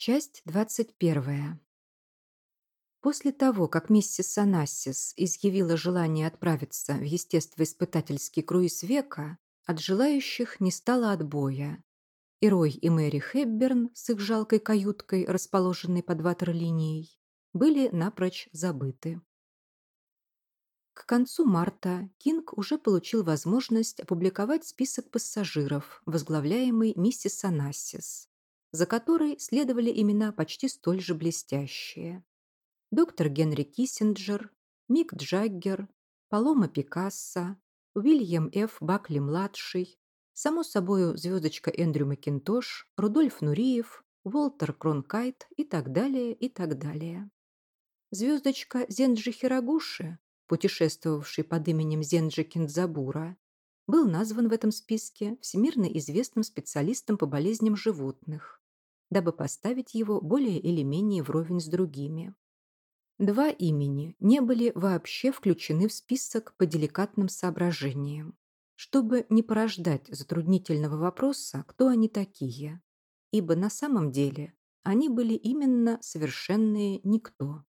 Часть 21. После того, как миссис Анассис изъявила желание отправиться в естествоиспытательский круиз века, от желающих не стало отбоя. И Рой и Мэри Хэбберн с их жалкой каюткой, расположенной под ватерлинией, были напрочь забыты. К концу марта Кинг уже получил возможность опубликовать список пассажиров, возглавляемый миссис Анассис за которой следовали имена почти столь же блестящие. Доктор Генри Киссинджер, Мик Джаггер, Палома Пикассо, Уильям Ф. Бакли-младший, само собою звездочка Эндрю Макинтош, Рудольф Нуриев, Уолтер Кронкайт и так далее, и так далее. Звездочка Зенджи Хирагуши, путешествовавший под именем Зенджи Киндзабура, был назван в этом списке всемирно известным специалистом по болезням животных дабы поставить его более или менее вровень с другими. Два имени не были вообще включены в список по деликатным соображениям, чтобы не порождать затруднительного вопроса, кто они такие, ибо на самом деле они были именно совершенные никто.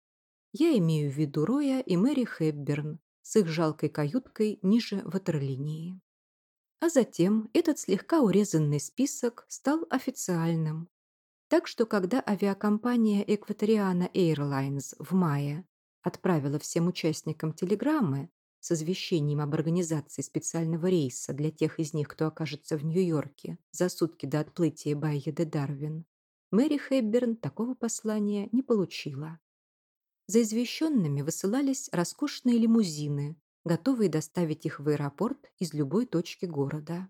Я имею в виду Роя и Мэри Хэбберн с их жалкой каюткой ниже ватерлинии. А затем этот слегка урезанный список стал официальным, так что, когда авиакомпания Экваториана Airlines в мае отправила всем участникам телеграммы с извещением об организации специального рейса для тех из них, кто окажется в Нью-Йорке за сутки до отплытия Байя де Дарвин, Мэри Хэбберн такого послания не получила. За извещенными высылались роскошные лимузины, готовые доставить их в аэропорт из любой точки города.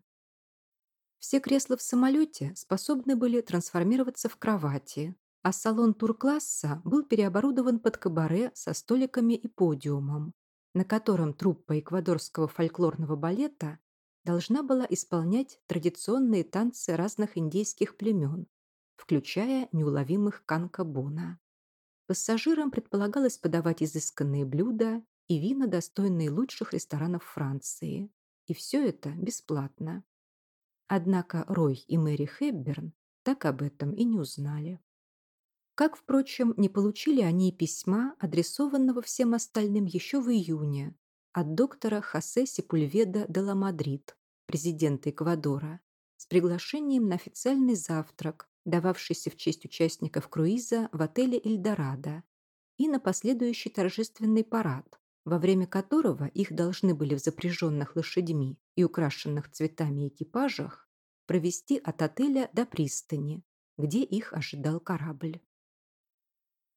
Все кресла в самолете способны были трансформироваться в кровати, а салон туркласса был переоборудован под кабаре со столиками и подиумом, на котором труппа эквадорского фольклорного балета должна была исполнять традиционные танцы разных индейских племен, включая неуловимых канкабона. Пассажирам предполагалось подавать изысканные блюда и вина, достойные лучших ресторанов Франции. И все это бесплатно. Однако Рой и Мэри Хэбберн так об этом и не узнали. Как, впрочем, не получили они письма, адресованного всем остальным еще в июне от доктора Хосе Сепульведа де ла Мадрид, президента Эквадора, с приглашением на официальный завтрак, дававшийся в честь участников круиза в отеле «Эльдорадо», и на последующий торжественный парад, во время которого их должны были в запряженных лошадьми и украшенных цветами экипажах провести от отеля до пристани, где их ожидал корабль.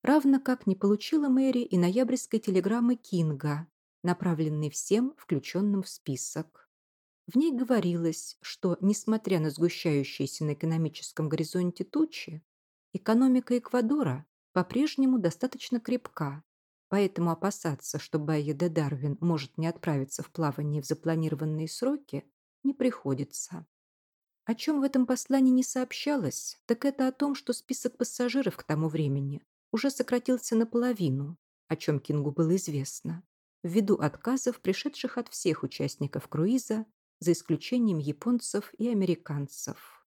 Равно как не получила Мэри и ноябрьской телеграммы Кинга, направленной всем, включенным в список. В ней говорилось, что, несмотря на сгущающиеся на экономическом горизонте тучи, экономика Эквадора по-прежнему достаточно крепка, Поэтому опасаться, что Байя де Дарвин может не отправиться в плавание в запланированные сроки, не приходится. О чем в этом послании не сообщалось, так это о том, что список пассажиров к тому времени уже сократился наполовину, о чем Кингу было известно, ввиду отказов, пришедших от всех участников круиза, за исключением японцев и американцев.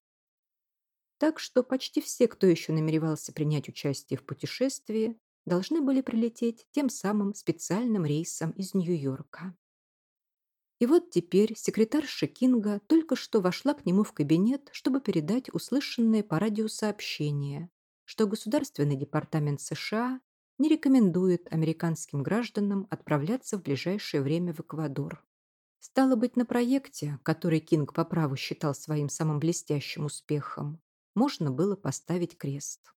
Так что почти все, кто еще намеревался принять участие в путешествии, должны были прилететь тем самым специальным рейсом из Нью-Йорка. И вот теперь секретарша Кинга только что вошла к нему в кабинет, чтобы передать услышанное по радио сообщение, что Государственный департамент США не рекомендует американским гражданам отправляться в ближайшее время в Эквадор. Стало быть, на проекте, который Кинг по праву считал своим самым блестящим успехом, можно было поставить крест.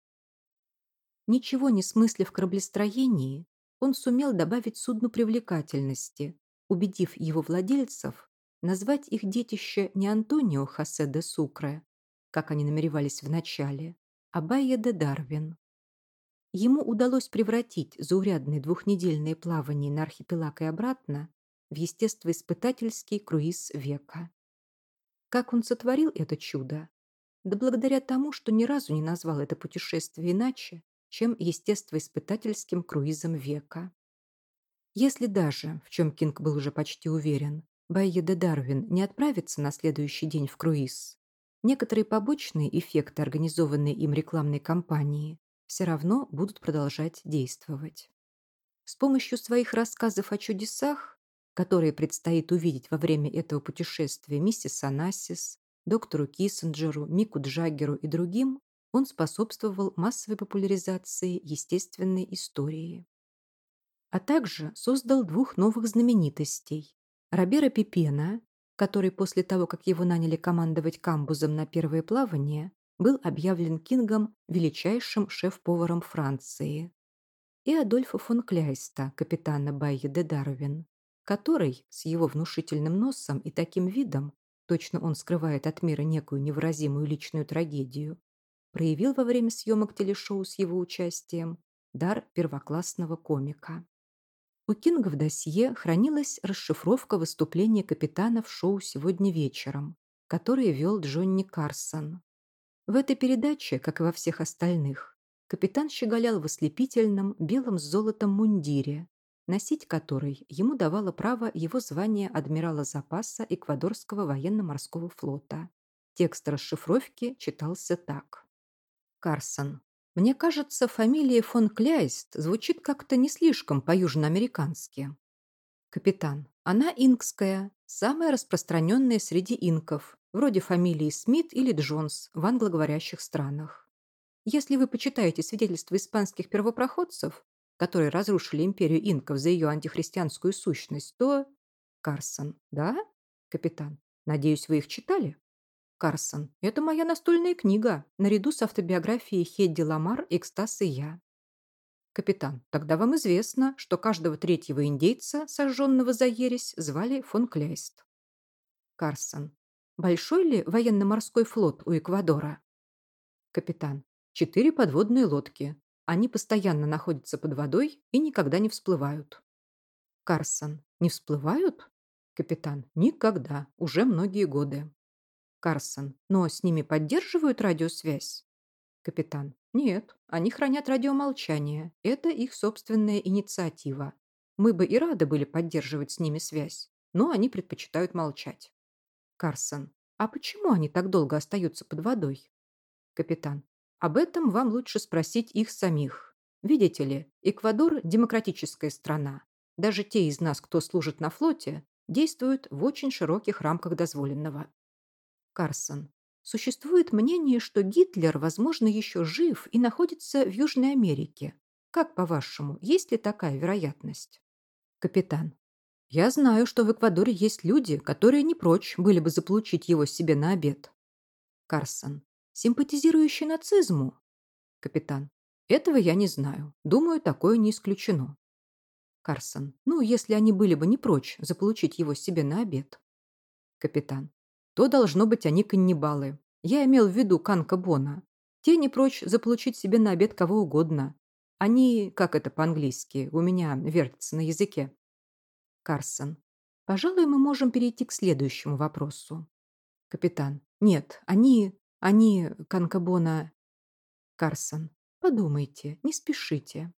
Ничего не смыслив в кораблестроении, он сумел добавить судну привлекательности, убедив его владельцев назвать их детище не Антонио Хосе де Сукре, как они намеревались вначале, а Байя де Дарвин. Ему удалось превратить заурядные двухнедельные плавания на архипелаг и обратно в естествоиспытательский круиз века. Как он сотворил это чудо? Да благодаря тому, что ни разу не назвал это путешествие иначе, чем естествоиспытательским круизом века. Если даже, в чем Кинг был уже почти уверен, Байе де Дарвин не отправится на следующий день в круиз, некоторые побочные эффекты организованной им рекламной кампании все равно будут продолжать действовать. С помощью своих рассказов о чудесах, которые предстоит увидеть во время этого путешествия миссис Анасис, доктору Киссинджеру, Мику Джаггеру и другим, он способствовал массовой популяризации естественной истории. А также создал двух новых знаменитостей – Робера Пипена, который после того, как его наняли командовать камбузом на первое плавание, был объявлен Кингом величайшим шеф-поваром Франции, и Адольфа фон Кляйста, капитана Байи де Дарвин, который с его внушительным носом и таким видом, точно он скрывает от мира некую невыразимую личную трагедию, проявил во время съемок телешоу с его участием дар первоклассного комика. У Кинга в досье хранилась расшифровка выступления капитана в шоу «Сегодня вечером», которое вел Джонни Карсон. В этой передаче, как и во всех остальных, капитан щеголял в ослепительном белом с золотом мундире, носить который ему давало право его звание адмирала запаса Эквадорского военно-морского флота. Текст расшифровки читался так. Карсон. Мне кажется, фамилия фон Кляйст звучит как-то не слишком по-южноамерикански. Капитан. Она инкская, самая распространенная среди инков, вроде фамилии Смит или Джонс в англоговорящих странах. Если вы почитаете свидетельства испанских первопроходцев, которые разрушили империю инков за ее антихристианскую сущность, то... Карсон. Да? Капитан. Надеюсь, вы их читали? Карсон. Это моя настольная книга, наряду с автобиографией Хедди Ламар «Экстаз и я». Капитан, тогда вам известно, что каждого третьего индейца, сожженного за ересь, звали фон Кляйст. Карсон. Большой ли военно-морской флот у Эквадора? Капитан. Четыре подводные лодки. Они постоянно находятся под водой и никогда не всплывают. Карсон. Не всплывают? Капитан. Никогда. Уже многие годы. Карсон. Но с ними поддерживают радиосвязь? Капитан. Нет, они хранят радиомолчание. Это их собственная инициатива. Мы бы и рады были поддерживать с ними связь, но они предпочитают молчать. Карсон. А почему они так долго остаются под водой? Капитан. Об этом вам лучше спросить их самих. Видите ли, Эквадор – демократическая страна. Даже те из нас, кто служит на флоте, действуют в очень широких рамках дозволенного. Карсон. Существует мнение, что Гитлер, возможно, еще жив и находится в Южной Америке. Как, по-вашему, есть ли такая вероятность? Капитан. Я знаю, что в Эквадоре есть люди, которые не прочь были бы заполучить его себе на обед. Карсон. Симпатизирующий нацизму? Капитан. Этого я не знаю. Думаю, такое не исключено. Карсон. Ну, если они были бы не прочь заполучить его себе на обед. Капитан то должно быть они каннибалы. Я имел в виду Канка Бона. Те не прочь заполучить себе на обед кого угодно. Они, как это по-английски, у меня вертятся на языке. Карсон. Пожалуй, мы можем перейти к следующему вопросу. Капитан. Нет, они... Они... Канкабона... Карсон. Подумайте, не спешите.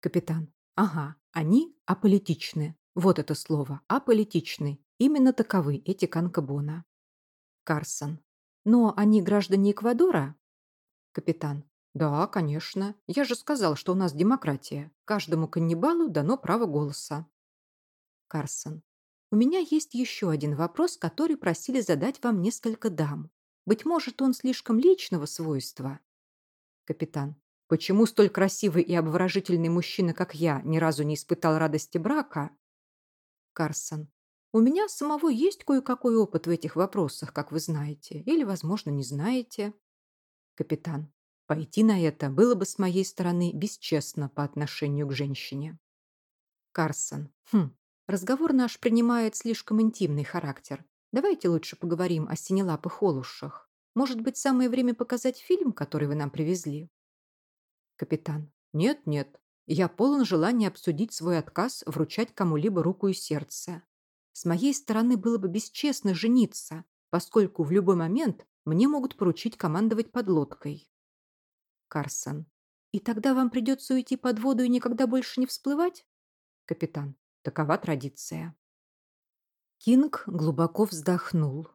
Капитан. Ага, они аполитичны. Вот это слово. Аполитичны. Именно таковы эти Канкабона. Карсон. Но они граждане Эквадора? Капитан. Да, конечно. Я же сказал, что у нас демократия. Каждому каннибалу дано право голоса. Карсон. У меня есть еще один вопрос, который просили задать вам несколько дам. Быть может, он слишком личного свойства? Капитан. Почему столь красивый и обворожительный мужчина, как я, ни разу не испытал радости брака? Карсон. У меня самого есть кое-какой опыт в этих вопросах, как вы знаете, или, возможно, не знаете. Капитан, пойти на это было бы с моей стороны бесчестно по отношению к женщине. Карсон, хм, разговор наш принимает слишком интимный характер. Давайте лучше поговорим о синелапых олушах. Может быть, самое время показать фильм, который вы нам привезли? Капитан, нет-нет, я полон желания обсудить свой отказ вручать кому-либо руку и сердце. С моей стороны было бы бесчестно жениться, поскольку в любой момент мне могут поручить командовать подлодкой. Карсон. И тогда вам придется уйти под воду и никогда больше не всплывать? Капитан. Такова традиция. Кинг глубоко вздохнул.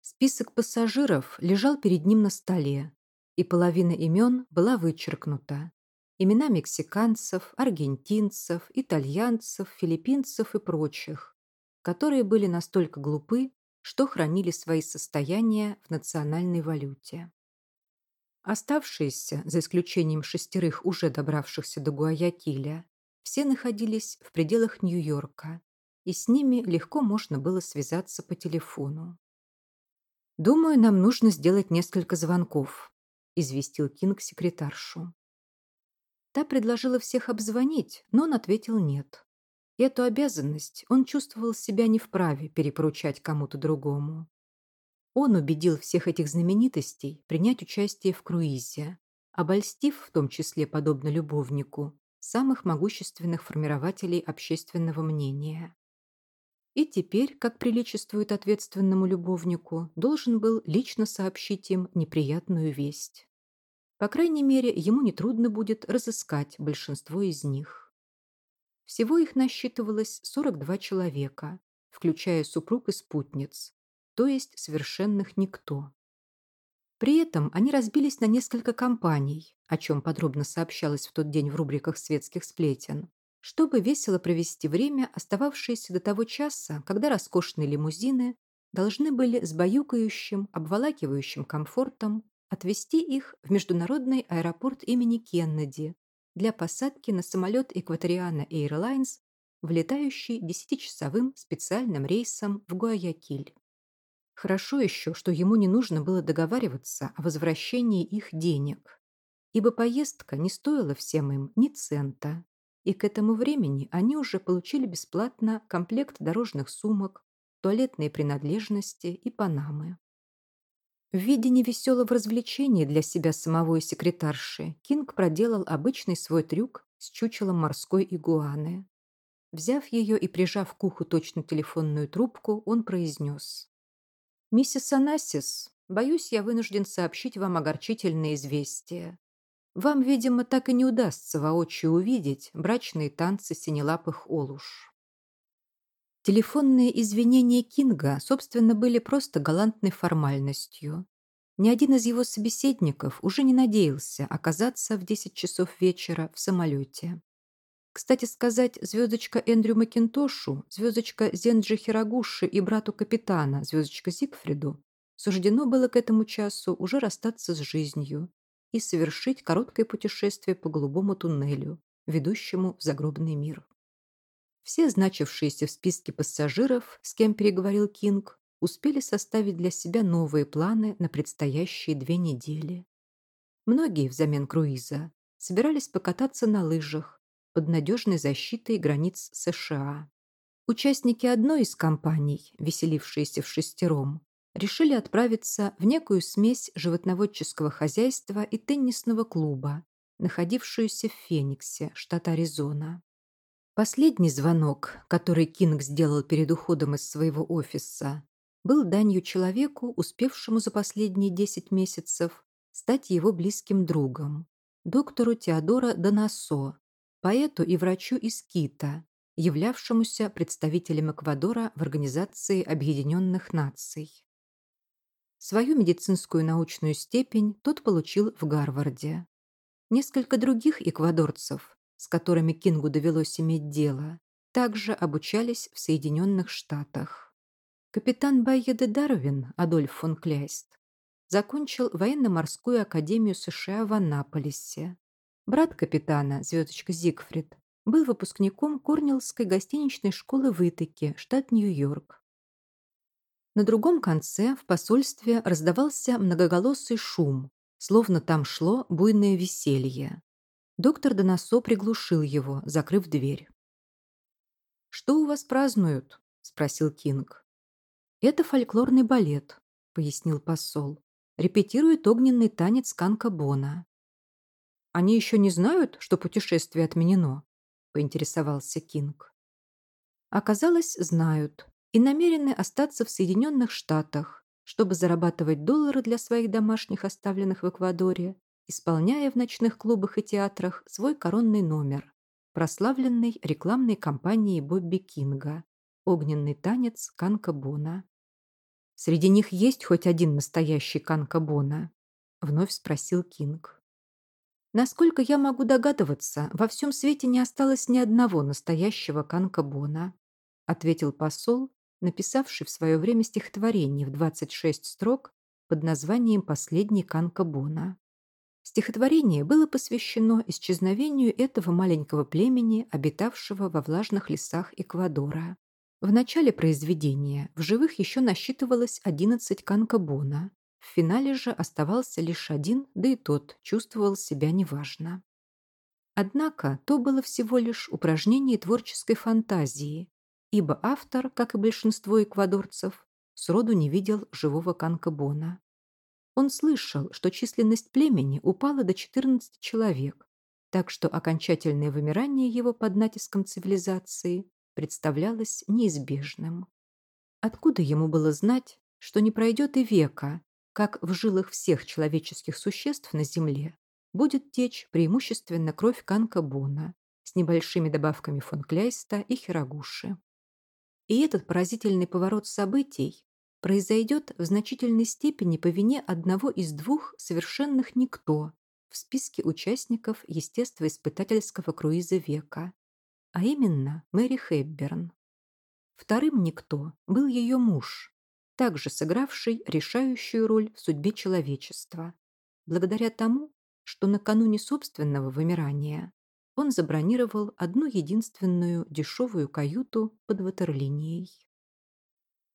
Список пассажиров лежал перед ним на столе, и половина имен была вычеркнута. Имена мексиканцев, аргентинцев, итальянцев, филиппинцев и прочих, которые были настолько глупы, что хранили свои состояния в национальной валюте. Оставшиеся, за исключением шестерых уже добравшихся до Гуаякиля, все находились в пределах Нью-Йорка, и с ними легко можно было связаться по телефону. «Думаю, нам нужно сделать несколько звонков», – известил Кинг секретаршу. Та предложила всех обзвонить, но он ответил нет. Эту обязанность он чувствовал себя не вправе перепоручать кому-то другому. Он убедил всех этих знаменитостей принять участие в круизе, обольстив, в том числе подобно любовнику, самых могущественных формирователей общественного мнения. И теперь, как приличествует ответственному любовнику, должен был лично сообщить им неприятную весть. По крайней мере, ему нетрудно будет разыскать большинство из них. Всего их насчитывалось 42 человека, включая супруг и спутниц, то есть совершенных никто. При этом они разбились на несколько компаний, о чем подробно сообщалось в тот день в рубриках светских сплетен, чтобы весело провести время, остававшееся до того часа, когда роскошные лимузины должны были с баюкающим, обволакивающим комфортом отвезти их в международный аэропорт имени Кеннеди для посадки на самолет Экваториана Airlines, влетающий десятичасовым специальным рейсом в Гуаякиль. Хорошо еще, что ему не нужно было договариваться о возвращении их денег, ибо поездка не стоила всем им ни цента, и к этому времени они уже получили бесплатно комплект дорожных сумок, туалетные принадлежности и панамы. В виде невеселого развлечения для себя самого и секретарши Кинг проделал обычный свой трюк с чучелом морской игуаны. Взяв ее и прижав к уху точно телефонную трубку, он произнес. «Миссис Анасис, боюсь, я вынужден сообщить вам огорчительное известие. Вам, видимо, так и не удастся воочию увидеть брачные танцы синелапых олуш». Телефонные извинения Кинга, собственно, были просто галантной формальностью. Ни один из его собеседников уже не надеялся оказаться в 10 часов вечера в самолете. Кстати сказать, звездочка Эндрю Макинтошу, звездочка Зенджи Хирагуши и брату капитана, звездочка Зигфриду, суждено было к этому часу уже расстаться с жизнью и совершить короткое путешествие по голубому туннелю, ведущему в загробный мир. Все значившиеся в списке пассажиров, с кем переговорил Кинг, успели составить для себя новые планы на предстоящие две недели. Многие взамен круиза собирались покататься на лыжах, под надежной защитой границ США. Участники одной из компаний, веселившиеся в шестером, решили отправиться в некую смесь животноводческого хозяйства и теннисного клуба, находившуюся в Фениксе, штат Аризона. Последний звонок, который Кинг сделал перед уходом из своего офиса, был данью человеку, успевшему за последние 10 месяцев стать его близким другом, доктору Теодора Донасо, поэту и врачу из Кита, являвшемуся представителем Эквадора в Организации Объединенных Наций. Свою медицинскую научную степень тот получил в Гарварде. Несколько других эквадорцев, с которыми Кингу довелось иметь дело, также обучались в Соединенных Штатах. Капитан Байеде Дарвин Адольф фон Кляйст закончил военно-морскую академию США в Аннаполисе, Брат капитана, звездочка Зигфрид, был выпускником Корнеллской гостиничной школы в Итаке, штат Нью-Йорк. На другом конце в посольстве раздавался многоголосый шум, словно там шло буйное веселье. Доктор Доносо приглушил его, закрыв дверь. «Что у вас празднуют?» – спросил Кинг. «Это фольклорный балет», – пояснил посол. «Репетирует огненный танец Канка Бона. Они еще не знают, что путешествие отменено?» – поинтересовался Кинг. Оказалось, знают и намерены остаться в Соединенных Штатах, чтобы зарабатывать доллары для своих домашних, оставленных в Эквадоре, исполняя в ночных клубах и театрах свой коронный номер, прославленный рекламной кампанией Бобби Кинга «Огненный танец Канка Бона». Среди них есть хоть один настоящий Канкабона? Вновь спросил Кинг. Насколько я могу догадываться, во всем свете не осталось ни одного настоящего Канкабона, ответил посол, написавший в свое время стихотворение в 26 строк под названием «Последний Канкабона». Стихотворение было посвящено исчезновению этого маленького племени, обитавшего во влажных лесах Эквадора. В начале произведения в живых еще насчитывалось 11 канкабона. В финале же оставался лишь один, да и тот чувствовал себя неважно. Однако то было всего лишь упражнение творческой фантазии, ибо автор, как и большинство эквадорцев, сроду не видел живого канкабона. Он слышал, что численность племени упала до 14 человек, так что окончательное вымирание его под натиском цивилизации представлялось неизбежным. Откуда ему было знать, что не пройдет и века, как в жилах всех человеческих существ на Земле будет течь преимущественно кровь Канкабона с небольшими добавками фон Кляйста и Хирогуши. И этот поразительный поворот событий произойдет в значительной степени по вине одного из двух совершенных никто в списке участников естествоиспытательского круиза века, а именно Мэри Хэбберн. Вторым никто был ее муж, также сыгравший решающую роль в судьбе человечества, благодаря тому, что накануне собственного вымирания он забронировал одну единственную дешевую каюту под ватерлинией.